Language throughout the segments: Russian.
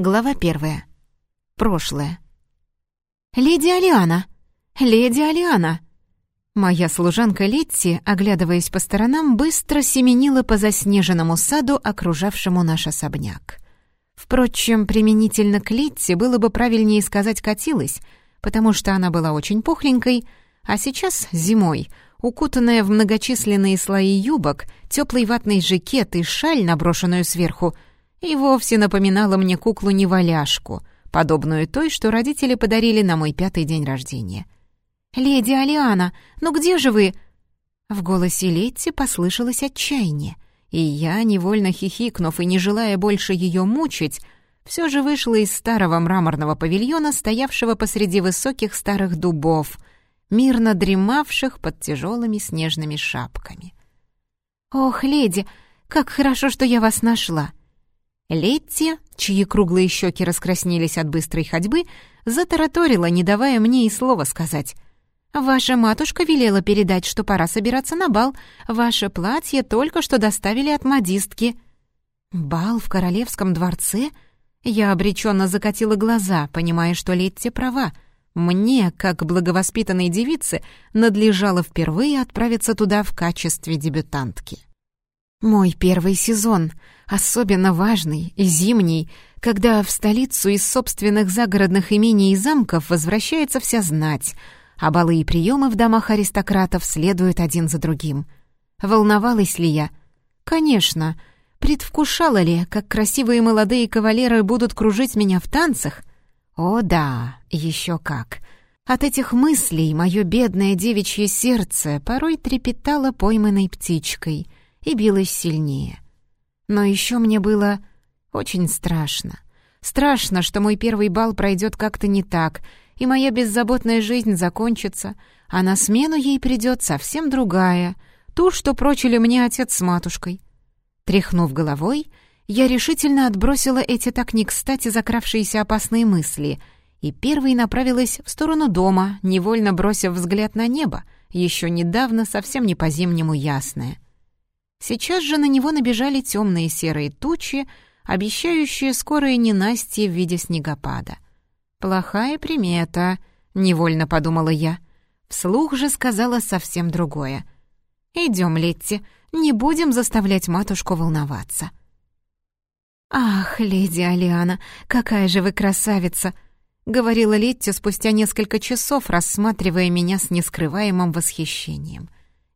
Глава первая. Прошлое. «Леди Алиана! Леди Алиана!» Моя служанка Летти, оглядываясь по сторонам, быстро семенила по заснеженному саду, окружавшему наш особняк. Впрочем, применительно к Летти было бы правильнее сказать «катилась», потому что она была очень пухленькой, а сейчас, зимой, укутанная в многочисленные слои юбок, теплый ватный жакет и шаль, наброшенную сверху — и вовсе напоминала мне куклу-неваляшку, подобную той, что родители подарили на мой пятый день рождения. «Леди Алиана, ну где же вы?» В голосе Летти послышалось отчаяние, и я, невольно хихикнув и не желая больше ее мучить, все же вышла из старого мраморного павильона, стоявшего посреди высоких старых дубов, мирно дремавших под тяжелыми снежными шапками. «Ох, леди, как хорошо, что я вас нашла!» Летти, чьи круглые щеки раскраснелись от быстрой ходьбы, затараторила, не давая мне и слова сказать. «Ваша матушка велела передать, что пора собираться на бал. Ваше платье только что доставили от модистки». «Бал в королевском дворце?» Я обреченно закатила глаза, понимая, что Летти права. Мне, как благовоспитанной девице, надлежало впервые отправиться туда в качестве дебютантки. Мой первый сезон, особенно важный и зимний, когда в столицу из собственных загородных имений и замков возвращается вся знать, а балы и приемы в домах аристократов следуют один за другим. Волновалась ли я? Конечно. Предвкушала ли, как красивые молодые кавалеры будут кружить меня в танцах? О да, еще как. От этих мыслей мое бедное девичье сердце порой трепетало пойманной птичкой — и билась сильнее. Но еще мне было очень страшно. Страшно, что мой первый бал пройдет как-то не так, и моя беззаботная жизнь закончится, а на смену ей придет совсем другая, ту, что прочили мне отец с матушкой. Тряхнув головой, я решительно отбросила эти так не кстати закравшиеся опасные мысли и первой направилась в сторону дома, невольно бросив взгляд на небо, еще недавно совсем не по-зимнему ясное — Сейчас же на него набежали темные серые тучи, обещающие скорое ненастье в виде снегопада. «Плохая примета», — невольно подумала я. Вслух же сказала совсем другое. «Идем, Летти, не будем заставлять матушку волноваться». «Ах, леди Алиана, какая же вы красавица!» — говорила Летти спустя несколько часов, рассматривая меня с нескрываемым восхищением.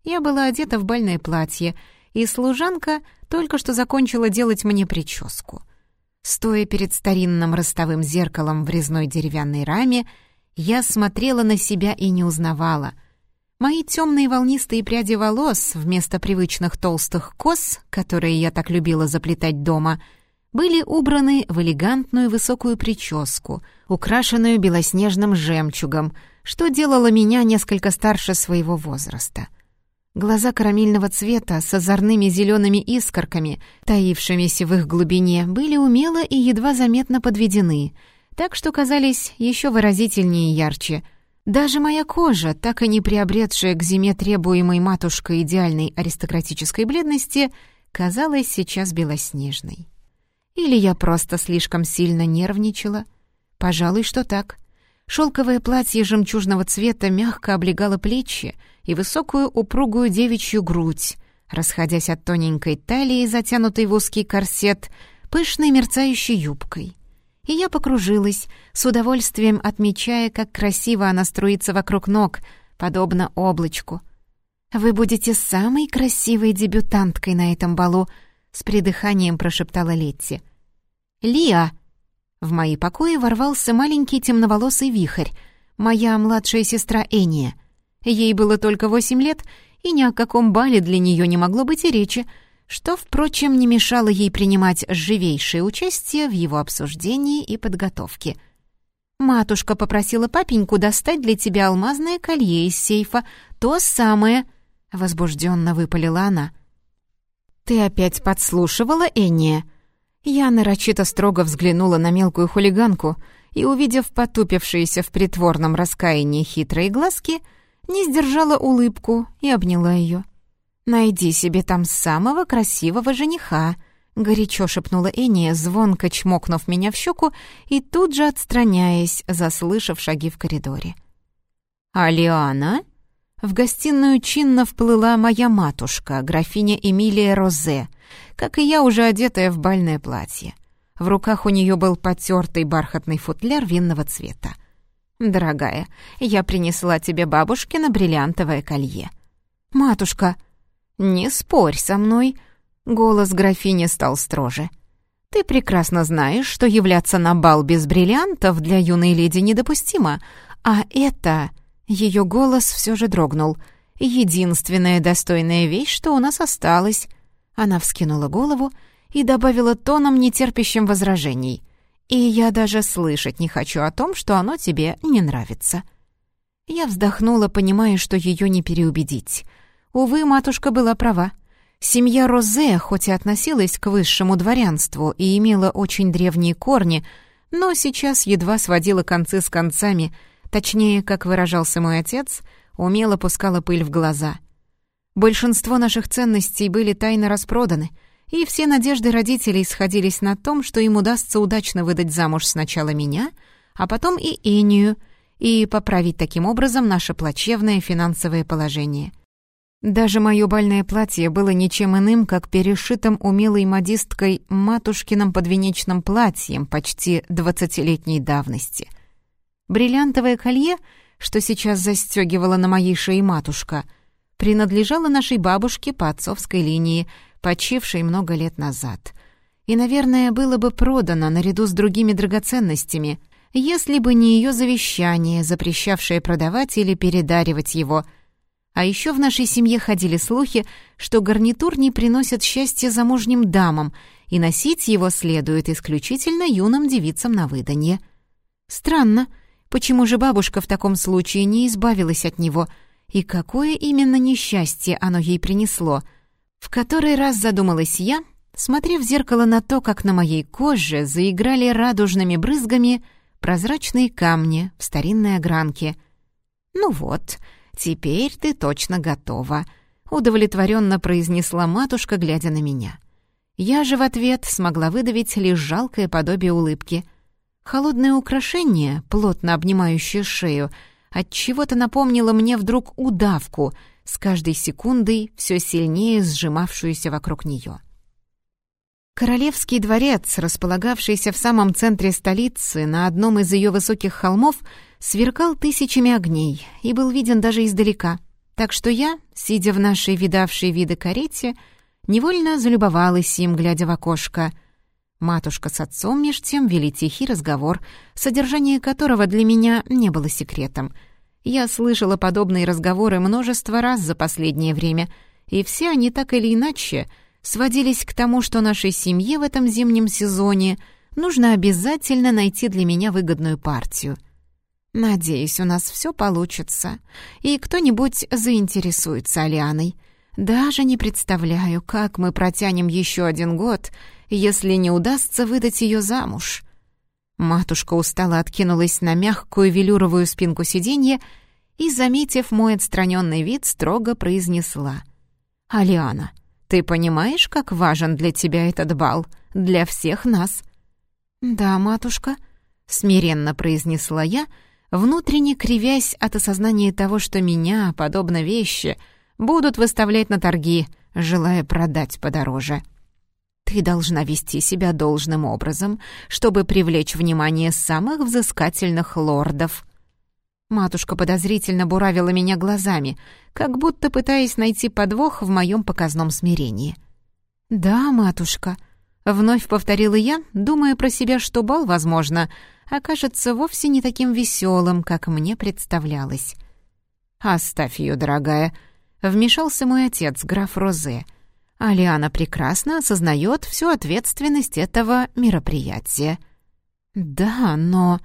Я была одета в бальное платье — и служанка только что закончила делать мне прическу. Стоя перед старинным ростовым зеркалом в резной деревянной раме, я смотрела на себя и не узнавала. Мои темные волнистые пряди волос вместо привычных толстых кос, которые я так любила заплетать дома, были убраны в элегантную высокую прическу, украшенную белоснежным жемчугом, что делало меня несколько старше своего возраста — Глаза карамельного цвета с озорными зелеными искорками, таившимися в их глубине, были умело и едва заметно подведены, так что казались еще выразительнее и ярче. Даже моя кожа, так и не приобретшая к зиме требуемой матушкой идеальной аристократической бледности, казалась сейчас белоснежной. Или я просто слишком сильно нервничала? Пожалуй, что так. Шелковое платье жемчужного цвета мягко облегало плечи, и высокую упругую девичью грудь, расходясь от тоненькой талии, затянутой в узкий корсет, пышной мерцающей юбкой. И я покружилась, с удовольствием отмечая, как красиво она струится вокруг ног, подобно облачку. «Вы будете самой красивой дебютанткой на этом балу», — с придыханием прошептала Летти. «Лиа!» В мои покои ворвался маленький темноволосый вихрь, моя младшая сестра Эния. Ей было только восемь лет, и ни о каком бале для нее не могло быть и речи, что, впрочем, не мешало ей принимать живейшее участие в его обсуждении и подготовке. «Матушка попросила папеньку достать для тебя алмазное колье из сейфа, то самое», — возбужденно выпалила она. «Ты опять подслушивала, Энния?» Я нарочито строго взглянула на мелкую хулиганку и, увидев потупившиеся в притворном раскаянии хитрые глазки, — не сдержала улыбку и обняла ее. «Найди себе там самого красивого жениха», —— горячо шепнула Эния, звонко чмокнув меня в щеку и тут же отстраняясь, заслышав шаги в коридоре. «Алиана?» В гостиную чинно вплыла моя матушка, графиня Эмилия Розе, как и я, уже одетая в бальное платье. В руках у нее был потертый бархатный футляр винного цвета. «Дорогая, я принесла тебе бабушкино бриллиантовое колье». «Матушка!» «Не спорь со мной!» Голос графини стал строже. «Ты прекрасно знаешь, что являться на бал без бриллиантов для юной леди недопустимо, а это...» Ее голос все же дрогнул. «Единственная достойная вещь, что у нас осталась». Она вскинула голову и добавила тоном, нетерпящим возражений. «И я даже слышать не хочу о том, что оно тебе не нравится». Я вздохнула, понимая, что ее не переубедить. Увы, матушка была права. Семья Розе, хоть и относилась к высшему дворянству и имела очень древние корни, но сейчас едва сводила концы с концами, точнее, как выражался мой отец, умело пускала пыль в глаза. Большинство наших ценностей были тайно распроданы, и все надежды родителей сходились на том, что им удастся удачно выдать замуж сначала меня, а потом и Энию, и поправить таким образом наше плачевное финансовое положение — даже мое бальное платье было ничем иным, как перешитым умелой модисткой матушкиным подвенечным платьем почти двадцатилетней давности. Бриллиантовое колье, что сейчас застегивала на моей шее матушка, принадлежало нашей бабушке по отцовской линии, почившей много лет назад. И, наверное, было бы продано наряду с другими драгоценностями, если бы не ее завещание, запрещавшее продавать или передаривать его — а еще в нашей семье ходили слухи, что гарнитур не приносит счастья замужним дамам, и носить его следует исключительно юным девицам на выданье. Странно, почему же бабушка в таком случае не избавилась от него, и какое именно несчастье оно ей принесло? В который раз задумалась я, смотря в зеркало на то, как на моей коже заиграли радужными брызгами прозрачные камни в старинной огранке. Ну вот, «Теперь ты точно готова», — удовлетворенно произнесла матушка, глядя на меня. Я же в ответ смогла выдавить лишь жалкое подобие улыбки. Холодное украшение, плотно обнимающее шею, от чего то напомнило мне вдруг удавку, с каждой секундой все сильнее сжимавшуюся вокруг нее. Королевский дворец, располагавшийся в самом центре столицы, на одном из ее высоких холмов, сверкал тысячами огней и был виден даже издалека. Так что я, сидя в нашей видавшей виды карете, невольно залюбовалась им, глядя в окошко. Матушка с отцом меж тем вели тихий разговор, содержание которого для меня не было секретом. Я слышала подобные разговоры множество раз за последнее время, и все они так или иначе сводились к тому, что нашей семье в этом зимнем сезоне нужно обязательно найти для меня выгодную партию — Надеюсь, у нас все получится, и кто-нибудь заинтересуется Алианой. Даже не представляю, как мы протянем еще один год, если не удастся выдать ее замуж». Матушка устало откинулась на мягкую велюровую спинку сиденья и, заметив мой отстраненный вид, строго произнесла. «Алиана, ты понимаешь, как важен для тебя этот бал? Для всех нас?» «Да, матушка», — смиренно произнесла я, — внутренне кривясь от осознания того, что меня, подобно вещи, будут выставлять на торги, желая продать подороже. Ты должна вести себя должным образом, чтобы привлечь внимание самых взыскательных лордов. Матушка подозрительно буравила меня глазами, как будто пытаясь найти подвох в моем показном смирении. «Да, матушка», — вновь повторила я, думая про себя, что бал, возможно, окажется вовсе не таким веселым, как мне представлялось. «Оставь ее, дорогая», — вмешался мой отец, граф Розе. Алиана прекрасно осознает всю ответственность этого мероприятия. «Да, но...»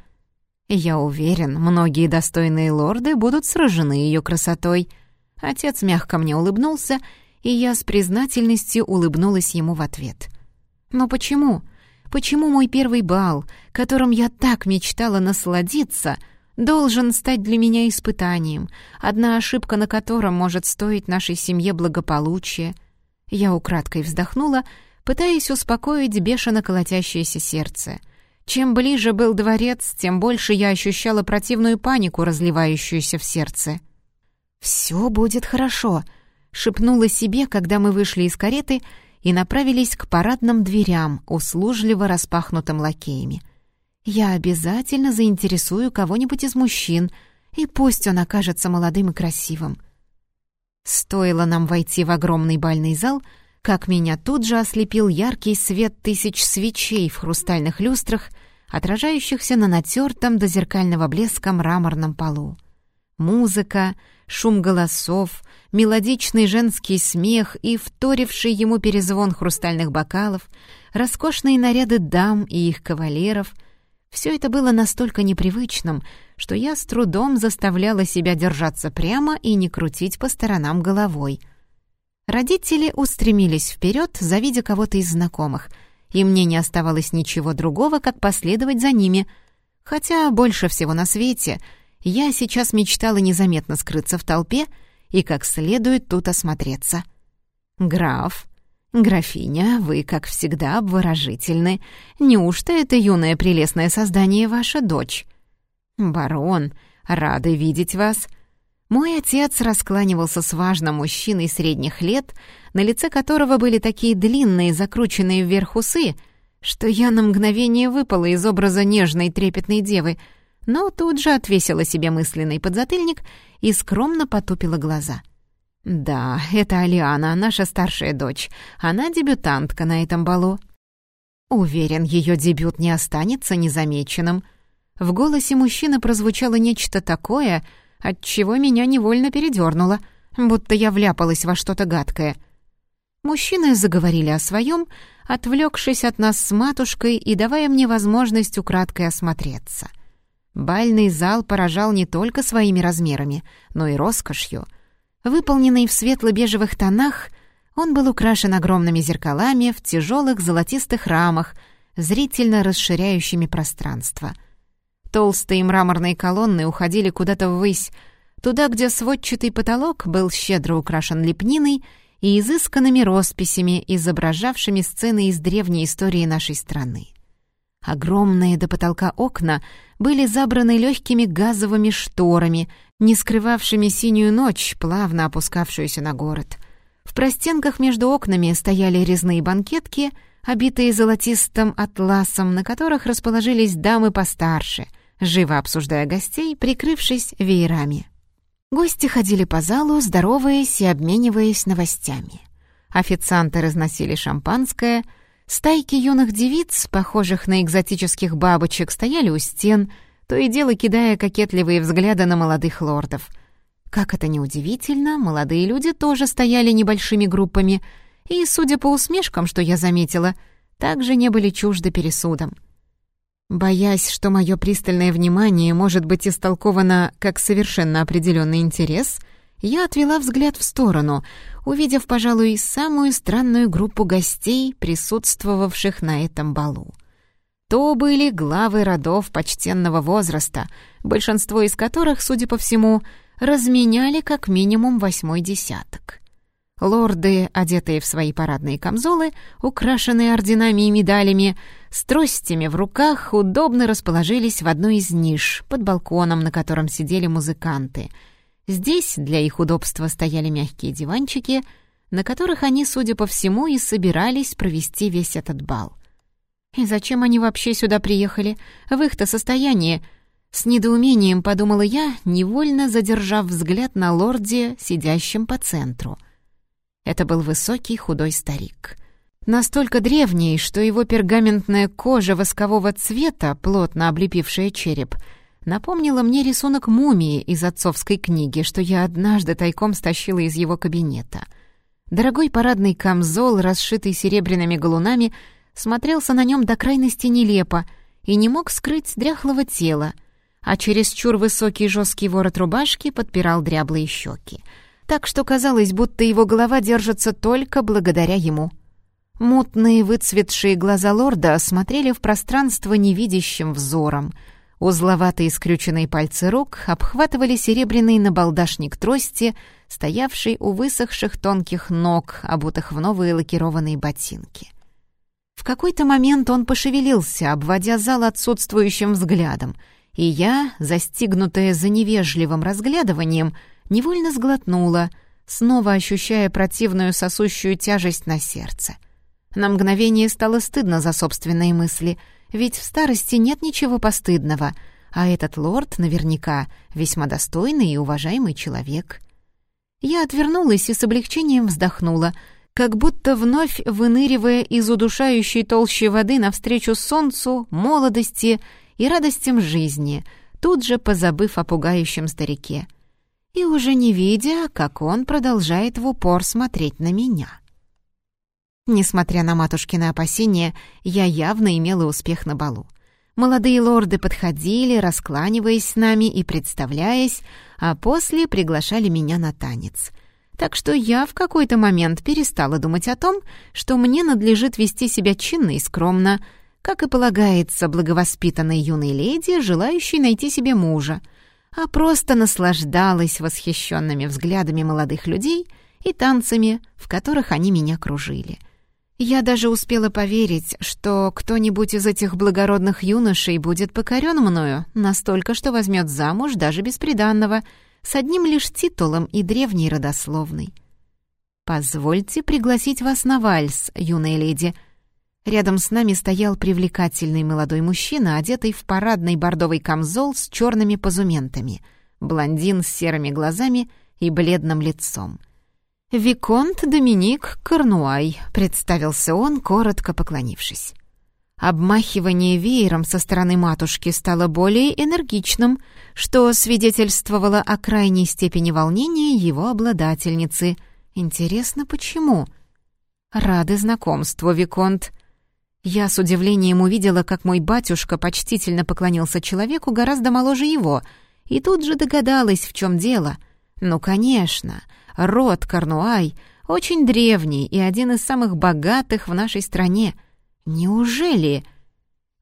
«Я уверен, многие достойные лорды будут сражены ее красотой». Отец мягко мне улыбнулся, и я с признательностью улыбнулась ему в ответ. «Но почему? Почему мой первый бал, которым я так мечтала насладиться, должен стать для меня испытанием, одна ошибка на котором может стоить нашей семье благополучия? Я украдкой вздохнула, пытаясь успокоить бешено колотящееся сердце. Чем ближе был дворец, тем больше я ощущала противную панику, разливающуюся в сердце. «Все будет хорошо», — шепнула себе, когда мы вышли из кареты и направились к парадным дверям, услужливо распахнутым лакеями. «Я обязательно заинтересую кого-нибудь из мужчин, и пусть он окажется молодым и красивым». Стоило нам войти в огромный бальный зал — как меня тут же ослепил яркий свет тысяч свечей в хрустальных люстрах, отражающихся на натертом до зеркального блеска мраморном полу. Музыка, шум голосов, мелодичный женский смех и вторивший ему перезвон хрустальных бокалов, роскошные наряды дам и их кавалеров — все это было настолько непривычным, что я с трудом заставляла себя держаться прямо и не крутить по сторонам головой — Родители устремились вперед, завидя кого-то из знакомых, и мне не оставалось ничего другого, как последовать за ними. Хотя больше всего на свете я сейчас мечтала незаметно скрыться в толпе и как следует тут осмотреться. «Граф, графиня, вы, как всегда, обворожительны. Неужто это юное прелестное создание ваша дочь?» «Барон, рады видеть вас. Мой отец раскланивался с важным мужчиной средних лет, на лице которого были такие длинные, закрученные вверх усы, что я на мгновение выпала из образа нежной трепетной девы, но тут же отвесила себе мысленный подзатыльник и скромно потупила глаза. «Да, это Алиана, наша старшая дочь. Она дебютантка на этом балу». Уверен, ее дебют не останется незамеченным. В голосе мужчины прозвучало нечто такое — отчего меня невольно передернуло, будто я вляпалась во что-то гадкое. Мужчины заговорили о своем, отвлекшись от нас с матушкой и давая мне возможность украдкой осмотреться. Бальный зал поражал не только своими размерами, но и роскошью. Выполненный в светло-бежевых тонах, он был украшен огромными зеркалами в тяжелых золотистых рамах, зрительно расширяющими пространство — Толстые мраморные колонны уходили куда-то ввысь, туда, где сводчатый потолок был щедро украшен лепниной и изысканными росписями, изображавшими сцены из древней истории нашей страны. Огромные до потолка окна были забраны легкими газовыми шторами, не скрывавшими синюю ночь, плавно опускавшуюся на город. В простенках между окнами стояли резные банкетки, обитые золотистым атласом, на которых расположились дамы постарше, живо обсуждая гостей, прикрывшись веерами. Гости ходили по залу, здороваясь и обмениваясь новостями. Официанты разносили шампанское, стайки юных девиц, похожих на экзотических бабочек, стояли у стен, то и дело кидая кокетливые взгляды на молодых лордов. Как это ни удивительно, молодые люди тоже стояли небольшими группами и, судя по усмешкам, что я заметила, также не были чужды пересудам — Боясь, что мое пристальное внимание может быть истолковано как совершенно определенный интерес, я отвела взгляд в сторону, увидев, пожалуй, самую странную группу гостей, присутствовавших на этом балу. То были главы родов почтенного возраста, большинство из которых, судя по всему, разменяли как минимум восьмой десяток. Лорды, одетые в свои парадные камзолы, украшенные орденами и медалями, с тростями в руках, удобно расположились в одной из ниш под балконом, на котором сидели музыканты. Здесь для их удобства стояли мягкие диванчики, на которых они, судя по всему, и собирались провести весь этот бал. И зачем они вообще сюда приехали? В их-то состоянии... С недоумением подумала я, невольно задержав взгляд на лорде, сидящем по центру — это был высокий худой старик. Настолько древний, что его пергаментная кожа воскового цвета, плотно облепившая череп, напомнила мне рисунок мумии из отцовской книги, что я однажды тайком стащила из его кабинета. Дорогой парадный камзол, расшитый серебряными галунами, смотрелся на нем до крайности нелепо и не мог скрыть дряхлого тела, а чересчур высокий жесткий ворот рубашки подпирал дряблые щеки — так что казалось, будто его голова держится только благодаря ему. Мутные выцветшие глаза лорда смотрели в пространство невидящим взором. Узловатые скрюченные пальцы рук обхватывали серебряный набалдашник трости, стоявший у высохших тонких ног, обутых в новые лакированные ботинки. Какой-то момент он пошевелился, обводя зал отсутствующим взглядом, и я, застигнутая за невежливым разглядыванием, невольно сглотнула, снова ощущая противную сосущую тяжесть на сердце. На мгновение стало стыдно за собственные мысли, ведь в старости нет ничего постыдного, а этот лорд наверняка весьма достойный и уважаемый человек. Я отвернулась и с облегчением вздохнула — как будто вновь выныривая из удушающей толщи воды навстречу солнцу, молодости и радостям жизни, тут же позабыв о пугающем старике. И уже не видя, как он продолжает в упор смотреть на меня. Несмотря на матушкины опасения, я явно имела успех на балу. Молодые лорды подходили, раскланиваясь с нами и представляясь, а после приглашали меня на танец — так что я в какой-то момент перестала думать о том, что мне надлежит вести себя чинно и скромно, как и полагается благовоспитанной юной леди, желающей найти себе мужа, а просто наслаждалась восхищенными взглядами молодых людей и танцами, в которых они меня кружили. Я даже успела поверить, что кто-нибудь из этих благородных юношей будет покорен мною настолько, что возьмет замуж даже без приданного — с одним лишь титулом и древней родословной. «Позвольте пригласить вас на вальс, юная леди». Рядом с нами стоял привлекательный молодой мужчина, одетый в парадный бордовый камзол с черными позументами, блондин с серыми глазами и бледным лицом. «Виконт Доминик Корнуай», — представился он, коротко поклонившись. Обмахивание веером со стороны матушки стало более энергичным, что свидетельствовало о крайней степени волнения его обладательницы. Интересно, почему? Рады знакомству, Виконт. Я с удивлением увидела, как мой батюшка почтительно поклонился человеку гораздо моложе его, и тут же догадалась, в чем дело. Ну, конечно, род Корнуай очень древний и один из самых богатых в нашей стране — Неужели?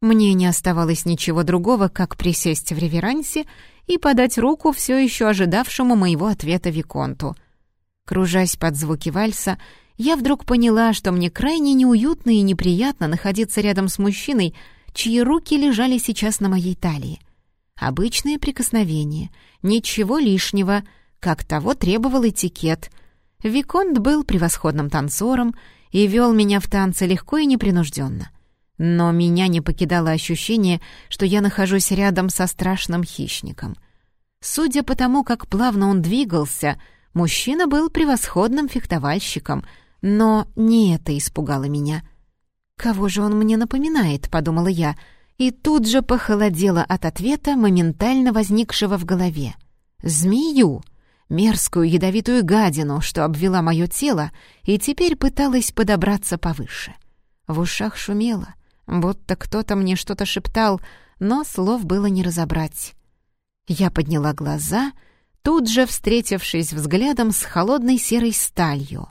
Мне не оставалось ничего другого, как присесть в реверансе и подать руку все еще ожидавшему моего ответа Виконту. Кружась под звуки вальса, я вдруг поняла, что мне крайне неуютно и неприятно находиться рядом с мужчиной, чьи руки лежали сейчас на моей талии. Обычное прикосновение, ничего лишнего, как того требовал этикет. Виконт был превосходным танцором, и вел меня в танце легко и непринужденно. Но меня не покидало ощущение, что я нахожусь рядом со страшным хищником. Судя по тому, как плавно он двигался, мужчина был превосходным фехтовальщиком, но не это испугало меня. «Кого же он мне напоминает?» — подумала я, и тут же похолодела от ответа, моментально возникшего в голове. «Змею!» Мерзкую ядовитую гадину, что обвела мое тело и теперь пыталась подобраться повыше. В ушах шумело, будто кто-то мне что-то шептал, но слов было не разобрать. Я подняла глаза, тут же встретившись взглядом с холодной серой сталью,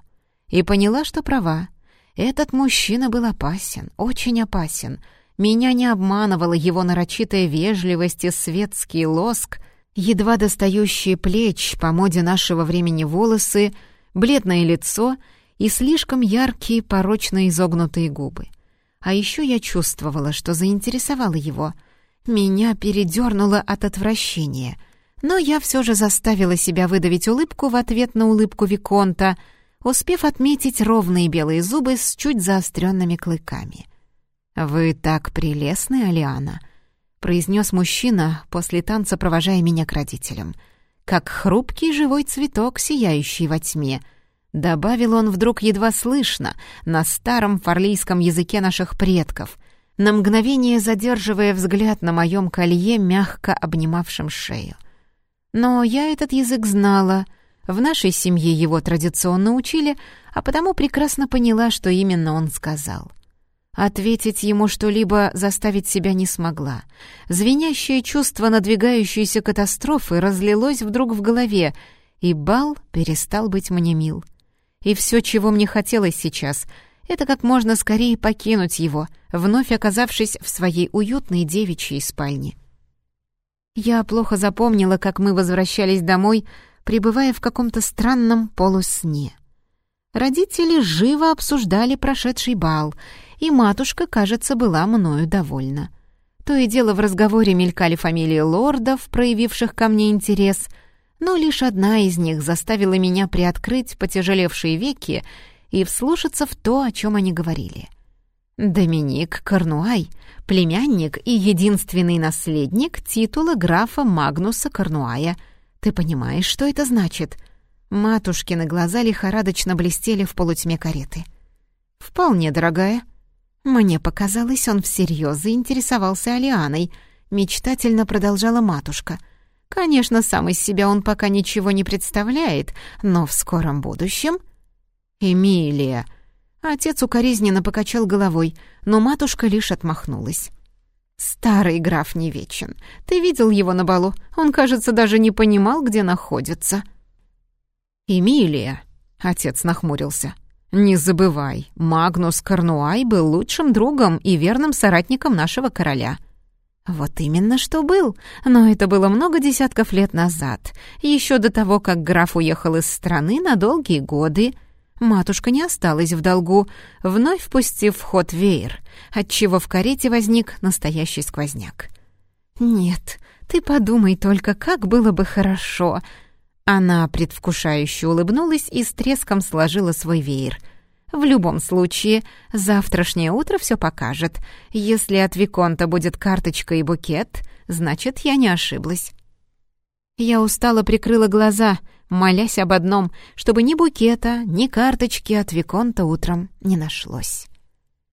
и поняла, что права. Этот мужчина был опасен, очень опасен. Меня не обманывала его нарочитая вежливость и светский лоск — едва достающие плеч по моде нашего времени волосы, бледное лицо и слишком яркие порочно изогнутые губы. А еще я чувствовала, что заинтересовала его. Меня передернуло от отвращения, но я все же заставила себя выдавить улыбку в ответ на улыбку Виконта, успев отметить ровные белые зубы с чуть заостренными клыками. «Вы так прелестны, Алиана!» Произнес мужчина, после танца провожая меня к родителям. «Как хрупкий живой цветок, сияющий во тьме», — добавил он вдруг едва слышно, на старом фарлийском языке наших предков, на мгновение задерживая взгляд на моем колье, мягко обнимавшем шею. Но я этот язык знала, в нашей семье его традиционно учили, а потому прекрасно поняла, что именно он сказал — Ответить ему что-либо заставить себя не смогла. Звенящее чувство надвигающейся катастрофы разлилось вдруг в голове, и бал перестал быть мне мил. И все, чего мне хотелось сейчас, это как можно скорее покинуть его, вновь оказавшись в своей уютной девичьей спальне. Я плохо запомнила, как мы возвращались домой, пребывая в каком-то странном полусне. Родители живо обсуждали прошедший бал — и матушка, кажется, была мною довольна. То и дело в разговоре мелькали фамилии лордов, проявивших ко мне интерес, но лишь одна из них заставила меня приоткрыть потяжелевшие веки и вслушаться в то, о чем они говорили. Доминик Корнуай, племянник и единственный наследник титула графа Магнуса Корнуая. Ты понимаешь, что это значит? Матушкины глаза лихорадочно блестели в полутьме кареты. «Вполне, дорогая», мне показалось, он всерьез заинтересовался Алианой. Мечтательно продолжала матушка. Конечно, сам из себя он пока ничего не представляет, но в скором будущем... «Эмилия!» Отец укоризненно покачал головой, но матушка лишь отмахнулась. «Старый граф не вечен. Ты видел его на балу? Он, кажется, даже не понимал, где находится». «Эмилия!» — отец нахмурился. «Не забывай, Магнус Корнуай был лучшим другом и верным соратником нашего короля». «Вот именно что был, но это было много десятков лет назад, еще до того, как граф уехал из страны на долгие годы. Матушка не осталась в долгу, вновь впустив в ход веер, отчего в карете возник настоящий сквозняк. «Нет, ты подумай только, как было бы хорошо», она предвкушающе улыбнулась и с треском сложила свой веер. «В любом случае, завтрашнее утро все покажет. Если от Виконта будет карточка и букет, значит, я не ошиблась». Я устало прикрыла глаза, молясь об одном, чтобы ни букета, ни карточки от Виконта утром не нашлось.